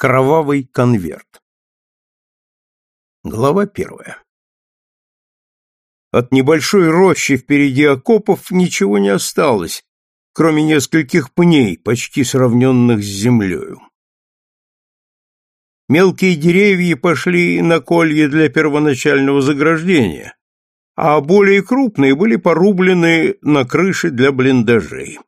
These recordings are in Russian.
Кровавый конверт. Глава первая. От небольшой рощи впереди окопов ничего не осталось, кроме нескольких пней, почти сравненных с землею. Мелкие деревья пошли на колье для первоначального заграждения, а более крупные были порублены на крыше для блиндажей.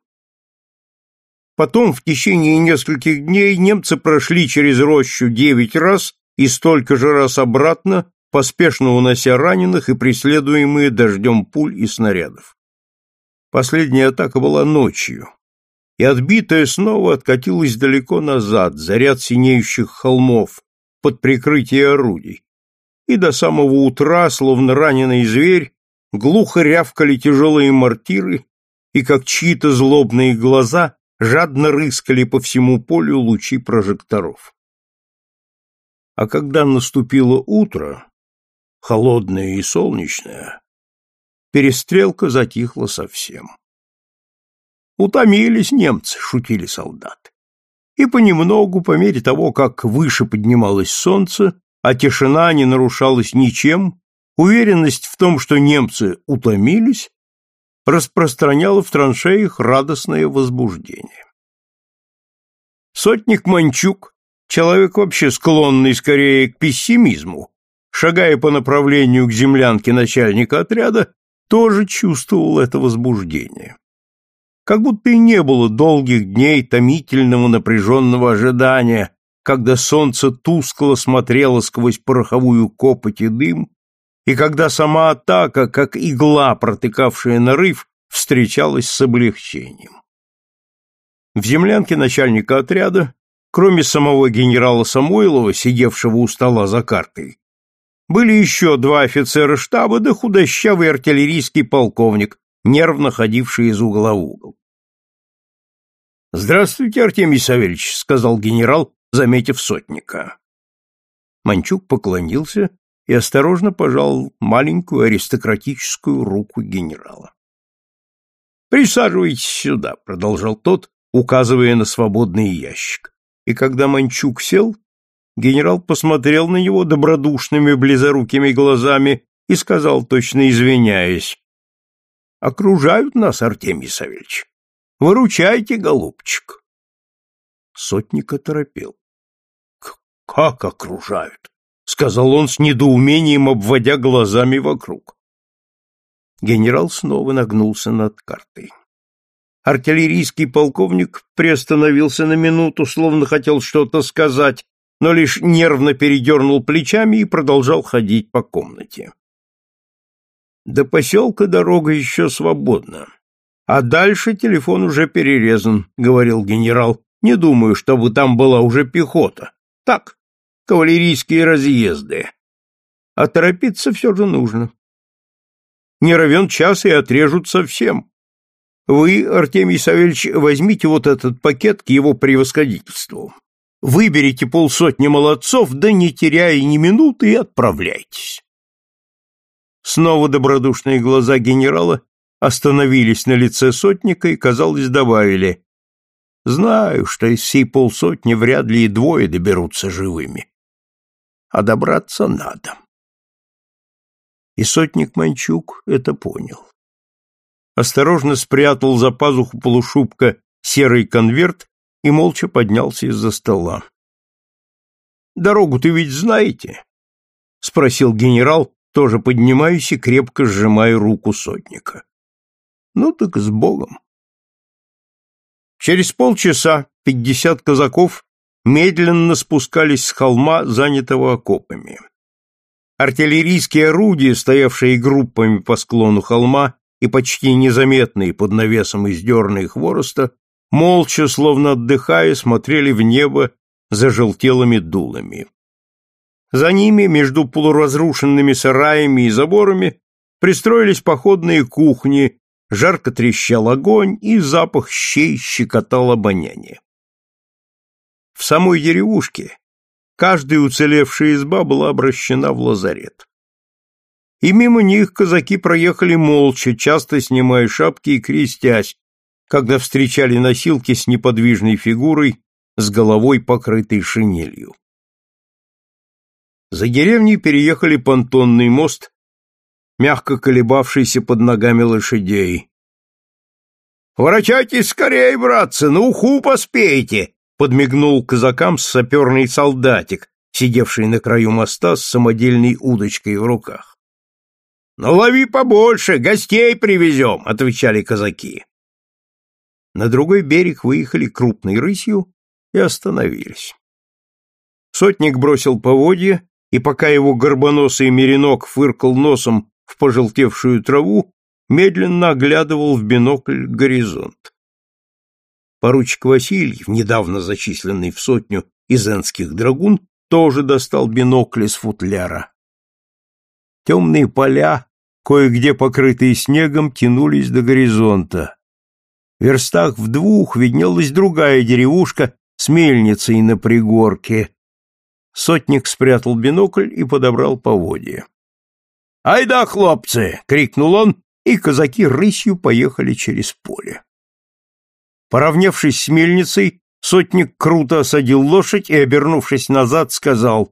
Потом в течение нескольких дней немцы прошли через рощу девять раз и столько же раз обратно, поспешно унося раненых и преследуемые дождем пуль и снарядов. Последняя атака была ночью, и отбитая снова откатилась далеко назад, за ряд синеющих холмов, под прикрытие орудий. И до самого утра, словно раненый зверь, глухо рявкали тяжелые мортиры, и как чьи-то злобные глаза жадно рыскали по всему полю лучи прожекторов. А когда наступило утро, холодное и солнечное, перестрелка затихла совсем. Утомились немцы, шутили солдаты. И понемногу, по мере того, как выше поднималось солнце, а тишина не нарушалась ничем, уверенность в том, что немцы утомились, распространяла в траншеях радостное возбуждение. Сотник Манчук, человек вообще склонный скорее к пессимизму, шагая по направлению к землянке начальника отряда, тоже чувствовал это возбуждение. Как будто и не было долгих дней томительного напряженного ожидания, когда солнце тускло смотрело сквозь пороховую копоть и дым, и когда сама атака, как игла, протыкавшая нарыв, встречалась с облегчением. В землянке начальника отряда, кроме самого генерала Самойлова, сидевшего у стола за картой, были еще два офицера штаба да худощавый артиллерийский полковник, нервно ходивший из угла в угол. «Здравствуйте, Артемий Савельевич», — сказал генерал, заметив сотника. Манчук поклонился и осторожно пожал маленькую аристократическую руку генерала. «Присаживайтесь сюда», — продолжал тот, указывая на свободный ящик. И когда Манчук сел, генерал посмотрел на него добродушными близорукими глазами и сказал, точно извиняясь, «Окружают нас, Артемий Савельевич. Выручайте, голубчик». Сотник оторопел. «Как окружают?» — сказал он с недоумением, обводя глазами вокруг. Генерал снова нагнулся над картой. Артиллерийский полковник приостановился на минуту, словно хотел что-то сказать, но лишь нервно передернул плечами и продолжал ходить по комнате. До поселка дорога еще свободна. А дальше телефон уже перерезан, — говорил генерал. Не думаю, чтобы там была уже пехота. Так, кавалерийские разъезды. А торопиться все же нужно. Не равен час и отрежут совсем. Вы, Артемий Савельевич, возьмите вот этот пакет к его превосходительству. Выберите полсотни молодцов, да не теряя ни минуты, и отправляйтесь. Снова добродушные глаза генерала остановились на лице сотника и, казалось, добавили «Знаю, что из всей полсотни вряд ли и двое доберутся живыми а добраться надо. И сотник Манчук это понял. Осторожно спрятал за пазуху полушубка серый конверт и молча поднялся из-за стола. «Дорогу ты ведь знаете?» — спросил генерал, тоже поднимаясь и крепко сжимая руку сотника. «Ну так с Богом!» Через полчаса пятьдесят казаков медленно спускались с холма, занятого окопами. Артиллерийские орудия, стоявшие группами по склону холма и почти незаметные под навесом из дерна и хвороста, молча, словно отдыхая, смотрели в небо за желтелыми дулами. За ними, между полуразрушенными сараями и заборами, пристроились походные кухни, жарко трещал огонь, и запах щей щекотал обоняние. В самой деревушке каждая уцелевшая изба была обращена в лазарет. И мимо них казаки проехали молча, часто снимая шапки и крестясь, когда встречали носилки с неподвижной фигурой, с головой покрытой шинелью. За деревней переехали понтонный мост, мягко колебавшийся под ногами лошадей. «Ворочайтесь скорее, братцы, на уху поспейте!» — подмигнул казакам саперный солдатик, сидевший на краю моста с самодельной удочкой в руках. «Ну, лови побольше, гостей привезем!» — отвечали казаки. На другой берег выехали крупной рысью и остановились. Сотник бросил поводья, и пока его горбоносый меринок фыркал носом в пожелтевшую траву, медленно оглядывал в бинокль горизонт. Поручик Васильев, недавно зачисленный в сотню изенских драгун, тоже достал бинокль из футляра. Темные поля, кое-где покрытые снегом, тянулись до горизонта. В верстах в двух виднелась другая деревушка с мельницей на пригорке. Сотник спрятал бинокль и подобрал поводья. «Айда, хлопцы!» — крикнул он и казаки рысью поехали через поле. Поравнявшись с мельницей, сотник круто осадил лошадь и, обернувшись назад, сказал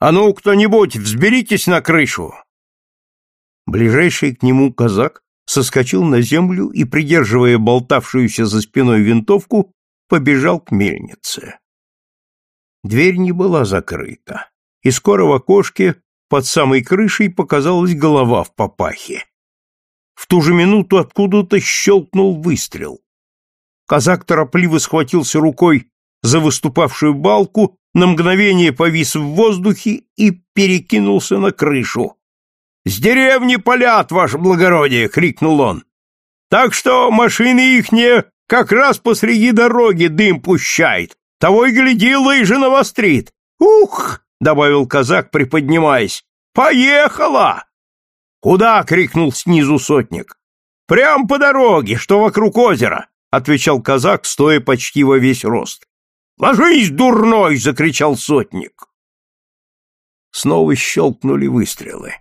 «А ну, кто-нибудь, взберитесь на крышу!» Ближайший к нему казак соскочил на землю и, придерживая болтавшуюся за спиной винтовку, побежал к мельнице. Дверь не была закрыта, и скоро в окошке под самой крышей показалась голова в папахе. В ту же минуту откуда-то щелкнул выстрел. Казак торопливо схватился рукой за выступавшую балку, на мгновение повис в воздухе и перекинулся на крышу. «С деревни полят, ваше благородие!» — крикнул он. «Так что машины ихние как раз посреди дороги дым пущает. Того и гляди, лыжи навострит. Ух!» — добавил казак, приподнимаясь. «Поехала!» «Куда?» — крикнул снизу сотник. «Прям по дороге, что вокруг озера», — отвечал казак, стоя почти во весь рост. «Ложись, дурной!» — закричал сотник. Снова щелкнули выстрелы.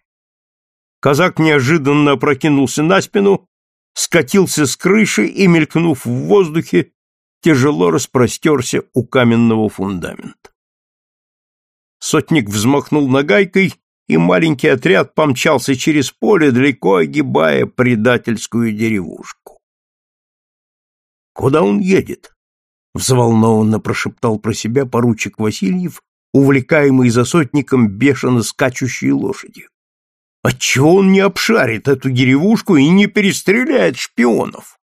Казак неожиданно опрокинулся на спину, скатился с крыши и, мелькнув в воздухе, тяжело распростерся у каменного фундамента. Сотник взмахнул нагайкой, и маленький отряд помчался через поле, далеко огибая предательскую деревушку. «Куда он едет?» — взволнованно прошептал про себя поручик Васильев, увлекаемый за сотником бешено скачущей лошадью. «Отчего он не обшарит эту деревушку и не перестреляет шпионов?»